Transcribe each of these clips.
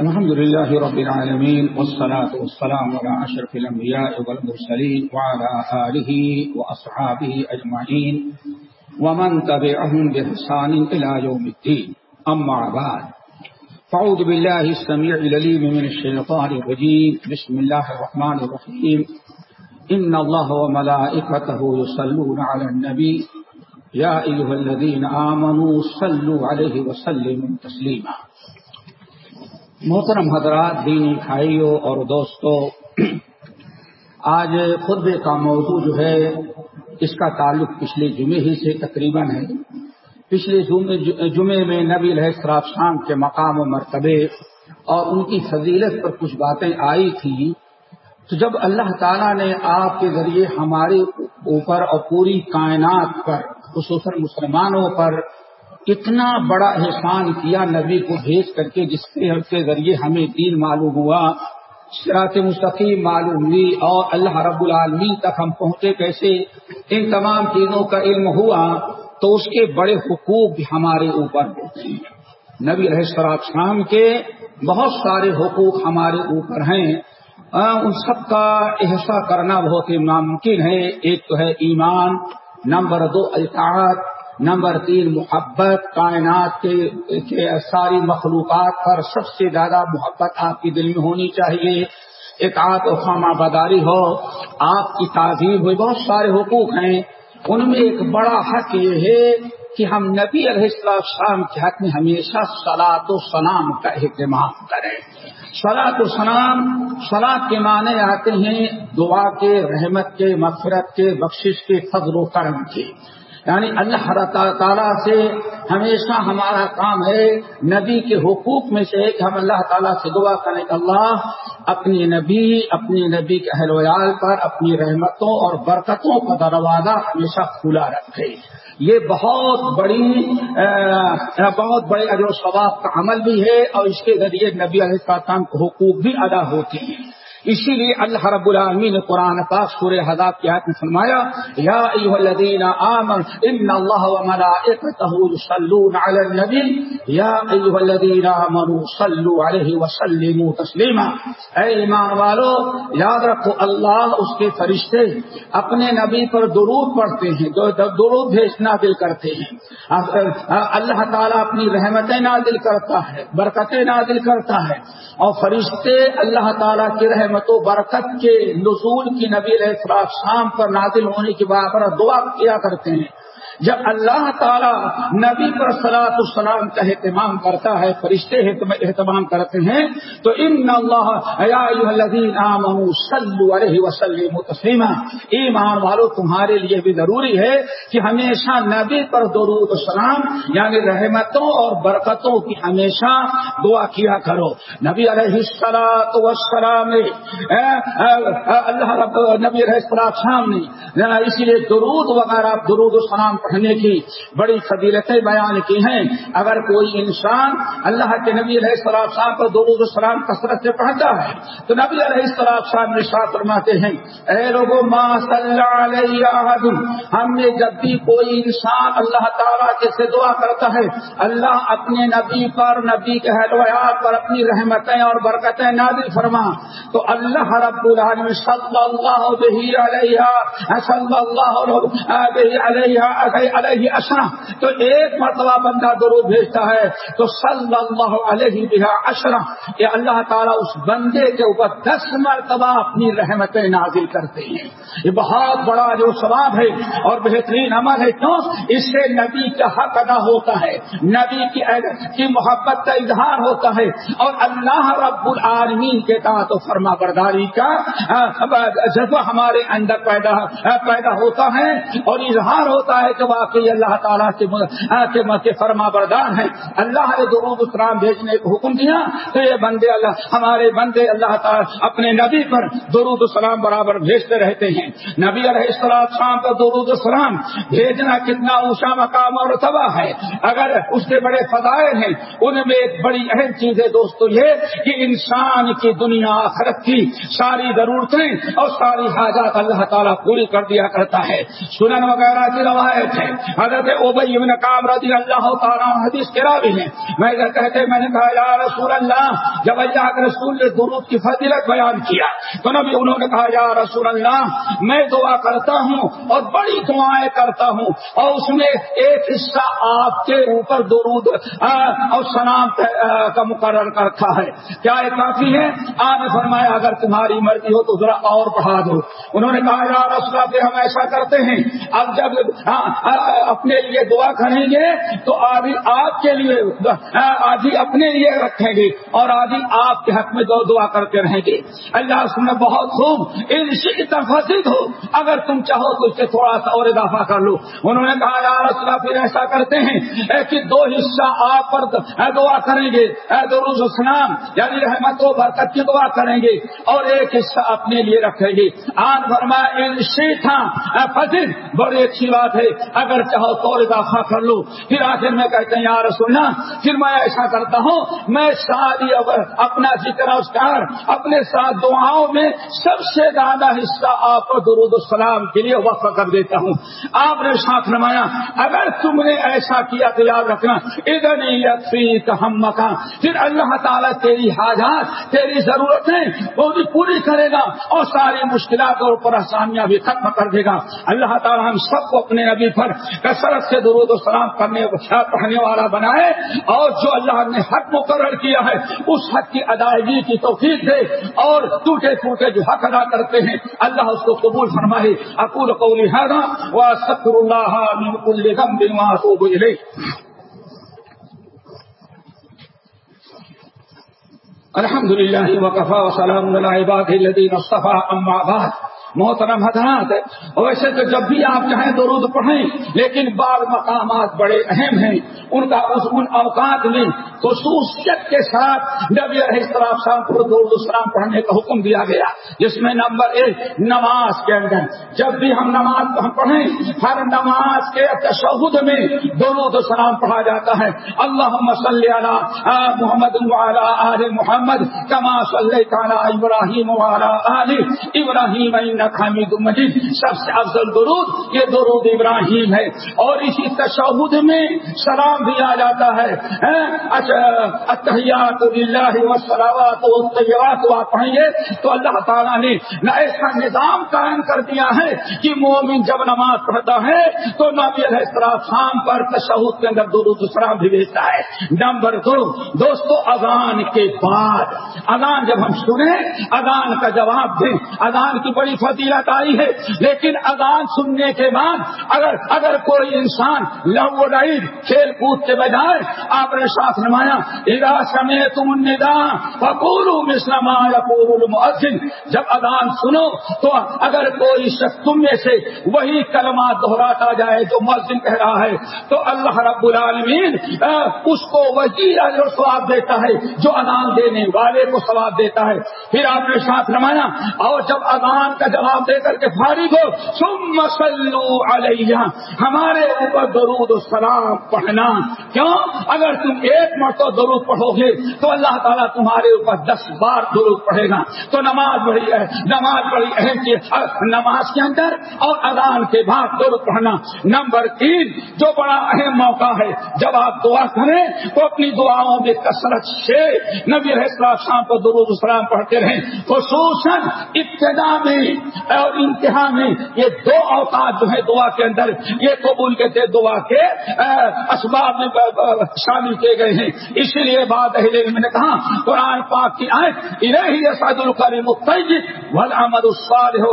الحمد لله رب العالمين والصلاة والسلام على أشرف الأنبياء والمرسلين وعلى آله وأصحابه أجمعين ومن تبعهم بإحسان إلى يوم الدين أما بعد فعوذ بالله السميع العليم من الشيطان الرجيم بسم الله الرحمن الرحيم إن الله وملائكته يصلون على النبي يا أيها الذين آمنوا صلوا عليه وسلموا تسليما محترم حضرات، دینی بھائیوں اور دوستوں، آج خطبے کا موضوع جو ہے، اس کا تعلق پچھلے جمعے ہی سے تقریباً ہے۔ پچھلے جمعے میں نبی علیہ السلام شام کے مقام و مرتبے اور ان کی فضیلت پر کچھ باتیں آئی تھی تو جب اللہ تعالیٰ نے آپ کے ذریعے ہمارے اوپر اور پوری کائنات پر، خصوصاً مسلمانوں پر اتنا بڑا احسان کیا نبی کو بھیج کر کے جس کے ذریعے ہمیں دین معلوم ہوا۔ شراط مستقیم معلوم ہوئی اور اللہ رب العالمین تک ہم پہنچے کیسے؟ ان تمام چیزوں کا علم ہوا تو اس کے بڑے حقوق بھی ہمارے اوپر ہوتے ہیں۔ نبی رہ شام کے بہت سارے حقوق ہمارے اوپر ہیں۔ ہاں، ان سب کا احسا کرنا بہت ہی ناممکن ہے۔ ایک تو ہے ایمان، نمبر دو اطاعت نمبر تین، محبت کائنات کے ساری مخلوقات پر سب سے زیادہ محبت آپ کی دل میں ہونی چاہیے۔ ایک آپ خامہ بداری ہو، آپ کی تعظیم ہوئی، بہت سارے حقوق ہیں۔ ان میں ایک بڑا حق یہ ہے کہ ہم نبی علیہ السلام کے حق میں ہمیشہ سلاد و سلام کا اہتمام کریں۔ سلاد و سلام سلاد کے معنی آتے ہیں دعا کے، رحمت کے، مغفرت کے، بخشش کے، فضل و کرم کے۔ یعنی اللہ تعالیٰ سے ہمیشہ ہمارا کام ہے نبی کے حقوق میں سے کہ ہم اللہ تعالیٰ سے دعا کریں کہ اللہ اپنی نبی اپنی نبی کے اہل ویال پر، اپنی رحمتوں اور برکتوں کا دروازہ ہمیشہ کھلا رکھے۔ یہ بہت بڑی بہت بڑے اجر و ثواب کا عمل بھی ہے اور اس کے ذریعے نبی علیہ السلام کے حقوق بھی ادا ہوتے ہیں۔ اسی لیے اللہ رب العالمین نے قرآن پاک سورہ حضاب کی آیت میں فرمایا، یا ایھا الذین آمنوا ان اللہ وملائکته یصلون علی النبی، یا ایھا الذین آمنوا صلوا علیہ وسلموا تسلیما۔ اے ایمان والو، یاد رکھو اللہ اس کے فرشتے اپنے نبی پر درود پڑھتے ہیں، جو درود بھیج نازل کرتے ہیں۔ اللہ تعالیٰ اپنی رحمتیں نازل کرتا ہے، برکتیں نازل کرتا ہے۔ اور فرشتے اللہ تعالیٰ کی رحمت رحمت و برکت کے نزول کی نبی علیہ شام پر نازل ہونے کی بابر دعا کیا کرتے ہیں۔ جب اللہ تعالی نبی پر سلاۃ السلام کا اہتمام کرتا ہے، فرشتے اہتمام کرتے ہیں، تو ان اللہ علیہ وسلم تسلیمہ ایمان والو تمہارے لیے بھی ضروری ہے کہ ہمیشہ نبی پر درود السلام یعنی رحمتوں اور برکتوں کی ہمیشہ دعا کیا کرو۔ نبی علیہ السلاط وسلام اللہ نبی علیہ السلام نے اسی لیے درود وغیرہ درود السلام پڑھنے کی بڑی فضیلتیں بیان کی ہیں۔ اگر کوئی انسان اللہ کے نبی علیہ السلام صاحب کو درود السلام کثرت سے پڑھتا ہے، تو نبی علیہ السلام صاحب نے ساتھ فرماتے ہیں، اے لوگوں ما صلی علیہ ہم نے جب بھی کوئی انسان اللہ تعالیٰ کے سے دعا کرتا ہے، اللہ اپنے نبی پر، نبی کے حلویات پر اپنی رحمتیں اور برکتیں نازل فرما۔ تو اللہ رب العالمین صلی اللہ علیہ، صلی اللہ علیہ علیہ اشرا تو ایک مرتبہ بندہ درود بھیجتا ہے، تو صلی اللہ علیہ بہا اشرا یہ اللہ تعالیٰ اس بندے کے اوپر دس مرتبہ اپنی رحمتیں نازل کرتے ہیں۔ یہ بہت بڑا جو ثواب ہے اور بہترین عمل ہے کیوں اس سے نبی کا حق ادا ہوتا ہے۔ نبی کی کی محبت کا اظہار ہوتا ہے۔ اور اللہ رب العالمین کے تعت و فرما برداری کا جذبہ ہمارے اندر پیدا پیدا ہوتا ہے۔ اور اظہار ہوتا ہے کہ واقعی اللہ تعالیٰ کے فرما بردار ہیں۔ اللہ نے درود اسلام بھیجنے کو حکم دیا تو یہ بندے اللہ، ہمارے بندے اللہ تعالیٰ اپنے نبی پر درود السلام برابر بھیجتے رہتے ہیں۔ نبی علیہ السلام شام کا درود السلام بھیجنا کتنا اونچا مقام اور تباہ ہے۔ اگر اس کے بڑے فضائل ہیں، ان میں ایک بڑی اہم چیز ہے دوستو یہ کہ انسان کی دنیا آخرت کی ساری ضرورتیں اور ساری حاجات اللہ تعالیٰ پوری کر دیا کرتا ہے۔ سنن وغیرہ کی روایت تھے حضرت اوبئی ابن کام رضی اللہ تعالیٰ حدیث کے راوی ہیں۔ میں کہتے میں نے کہا، یا رسول اللہ، جب اللہ کے رسول نے درود کی فضیلت بیان کیا، تو نبی انہوں نے کہا، یا رسول اللہ، میں دعا کرتا ہوں اور بڑی دعائیں کرتا ہوں اور اس میں ایک حصہ آپ کے اوپر درود اور سلام کا مقرر کرتا ہے۔ کیا یہ کافی ہے؟ آپ نے فرمایا، اگر تمہاری مرضی ہو تو ذرا اور بڑھا دو۔ انہوں نے کہا، یا رسول اللہ، ہم ایسا کرتے ہیں۔ اب جب ہاں، اپنے لیے دعا کریں گے تو آدھی آپ کے لیے آدھی اپنے لیے رکھیں گے اور آدھی آپ کے حق میں دعا کرتے رہیں گے۔ اللہ اس میں بہت خوب، ان فصد ہو۔ اگر تم چاہو تو اس سے تھوڑا سا اور اضافہ کر لو انہوں نے کہا، یا رسول پھر ایسا کرتے ہیں کہ دو حصہ آپ پر دعا کریں گے درود اسلام یعنی رحمت و برکت کی دعا کریں گے اور ایک حصہ اپنے لیے رکھیں گے۔ آن فرما، ان شیخا فصل بڑی اچھی بات ہے۔ اگر چاہو تو اضافہ کر لو۔ پھر آخر میں کہتے ہیں یار سننا پھر میں ایسا کرتا ہوں، میں شادی اپنا ذکر اسکار اپنے ساتھ دعاؤں میں سب سے زیادہ حصہ آپ کو درود السلام کے لیے وقف کر دیتا ہوں۔ آپ نے ساتھ نمایا، اگر تم نے ایسا کیا تو یاد رکھنا ادھر ہم مکان پھر اللہ تعالیٰ تیری حاجات، تیری ضرورتیں وہ بھی پوری کرے گا اور ساری مشکلات اور پریشانیاں بھی ختم کر دے گا۔ اللہ تعالیٰ ہم سب کو اپنے نبی پر کثرت سے درود و سلام کرنے پڑھنے والا بنائے اور جو اللہ نے حق مقرر کیا ہے، اس حق کی ادائیگی کی توفیق دے اور ٹوٹے ٹوٹے جو حق ادا کرتے ہیں، اللہ اس کو قبول فرمائے۔ اکول قولی و سکر اللہ الحمد للہ وقفا وسلام علیہ الدین صفا اما بعد. محترم حضرات ویسے تو جب بھی آپ چاہیں درود پڑھیں، لیکن بعض مقامات بڑے اہم ہیں. ان کا اس ان اوقات میں خصوصیت کے ساتھ نبی شام کو درود السلام پڑھنے کا حکم دیا گیا، جس میں نمبر ایک، نماز کے اندر۔ جب بھی ہم نماز پڑھیں، ہر نماز کے تشہد میں درود السلام پڑھا جاتا ہے۔ اللہ صلی علی محمد آل محمد، کما صلی ابراہیم آل ابراہیم حامد مجید۔ سب سے افضل درود، یہ درود ابراہیم ہے۔ اور اسی تشہد میں سلام دیا جاتا ہے۔ ہاں، اچھا اتحیات اللہ وسلاوات طیبات آپ پڑھیں گے تو اللہ تعالیٰ نے نہ ایسا نظام قائم کر دیا ہے کہ مومن جب نماز پڑھتا ہے تو نبی علیہ السلام پر تشہد کے اندر درود السلام بھی بھیجتا ہے۔ نمبر دو، دوستو، اذان کے بعد۔ اذان جب ہم سنیں، اذان کا جواب دیں۔ اذان کی بڑی فضیلت آئی ہے، لیکن اذان سننے کے بعد اگر اگر کوئی انسان لو رائڈ کھیل کود کے بجائے آپ نے ساتھ نمایا ادا سمے تم ندا پکور مسلم المحسن جب اذان سنو تو اگر کوئی شخص تم میں سے وہی کلمات دہراتا جائے جو مسجد کہہ رہا ہے، تو اللہ رب العالمین اس کو وہی سواب دیتا ہے جو اذان دینے والے کو سواب دیتا ہے۔ پھر آپ نے ساتھ نمایا اور جب اذان کا جواب دے کر کے فارغ ہو سم مسلو علیہ، ہمارے اوپر درود و سلام پڑھنا۔ کیوں؟ اگر تم ایک مرتبہ درود پڑھو گے تو اللہ تعالیٰ تمہارے اوپر دس بار درود پڑھے گا۔ تو نماز بڑی ہے، نماز بڑی اہم نماز کے اندر اور اذان کے بعد درود پڑھنا۔ نمبر تین، جو بڑا اہم موقع ہے، جب آپ دعا کریں تو اپنی دعاؤں میں کثرت سے نبی شام کو درود السلام پڑھتے رہیں۔ خصوصاً ابتدا میں اور انتہا میں یہ دو اوقات جو ہے دعا کے اندر، یہ قبول کے تھے دعا کے اسباب میں شامل کیے گئے ہیں۔ اسی لیے بات اہل علم نے کہا، قرآن پاک کی آئے انہیں سعد القریم ولامد الصال ہو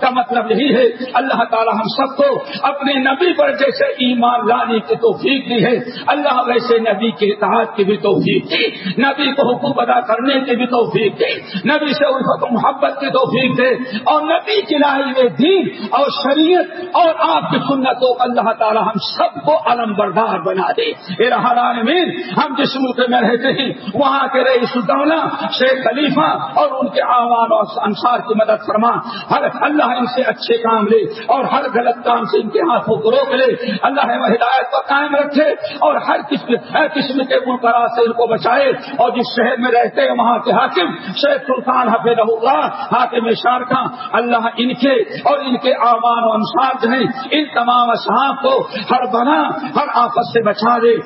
کا مطلب یہی ہے، اللہ تعالی ہم سب کو اپنے نبی پر جیسے ایمان لانے کی توفیق دی ہے، اللہ ویسے نبی کے اطاعت کی بھی توفیق دی، نبی کو حکم ادا کرنے کی بھی توفیق دی، نبی سے ان کو محبت کی توفیق دے اور نبی کی لائی میں دین اور شریعت اور آپ کی سنتوں اللہ تعالی ہم سب کو علم بردار بنا دے۔ حران میر ہم جس ملک میں رہتے ہیں وہاں کے رئیس الدولہ، شیخ خلیفہ اور ان کے آوان اور انصار کی مدد فرما. ہر اللہ ان سے اچھے کام لے اور ہر غلط کام سے ان کے ہاتھوں کو روک لے. اللہ ہدایت کو قائم رکھے اور ہر قسم ہر قسم کے ملکرا سے ان کو بچائے اور جس شہر میں رہتے ہیں وہاں کے حاکم، شیخ سلطان حفیظ اللہ، حاکم شارکا اللہ ان کے اور ان کے آوان و انصار جو ہیں، ان تمام اصحاب کو ہر بنا، ہر آفت سے بچا دے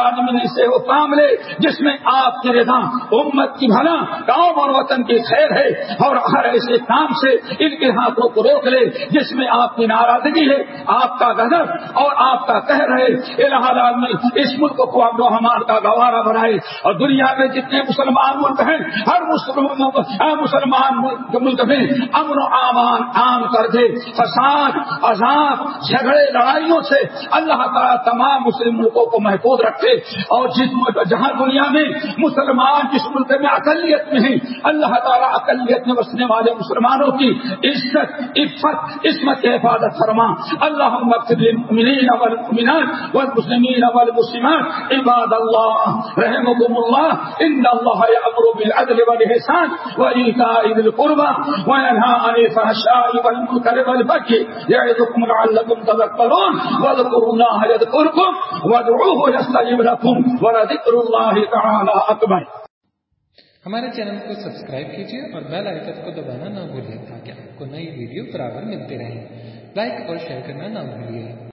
آدمی سے وہ کام لے. جس میں آپ کی رضا امت کی بھلا، گاؤں اور وطن کی خیر ہے اور ہر ایسے کام سے ان کے ہاتھوں کو روک لے، جس میں آپ کی ناراضگی ہے، آپ کا غضب اور آپ کا کہہ رہے الہ آدمی، اس ملک کو اب ہمار کا گوارا بنائے۔ اور دنیا میں جتنے مسلمان ملک ہیں، ہر مسلمان ملک میں امن و امان عام کر دے۔ فساد، عذاب، جھگڑے، لڑائیوں سے اللہ تعالیٰ تمام مسلم ملکوں کو محفوظ رکھے۔ اور جس جہاں دنیا میں مسلمان جس ملک میں اقلیت میں ہیں، اللہ تعالیٰ اقلیت میں بسنے والے مسلمانوں کی عزت، عفت، عصمت، حفاظت فرما۔ اللہ والمسلمین والمسلمات۔ عباد اللہ رحمكم اللہ۔ ان اللہ یامر بالعدل والاحسان وایتاء ذی القربى وینهى عن الفحشاء والمنکر والبغي یعظکم لعلکم تذکرون۔ واذکروا اللہ یذکرکم وادعوه یستجب لكم ولذکر اللہ تعالی اکبر۔ ہمارے چینل کو سبسکرائب کیجیے اور بیل آئکن کو دبانا نہ بھولیے تاکہ آپ کو نئی ویڈیو برابر ملتے رہیں لائک اور شیئر کرنا نہ بھولیے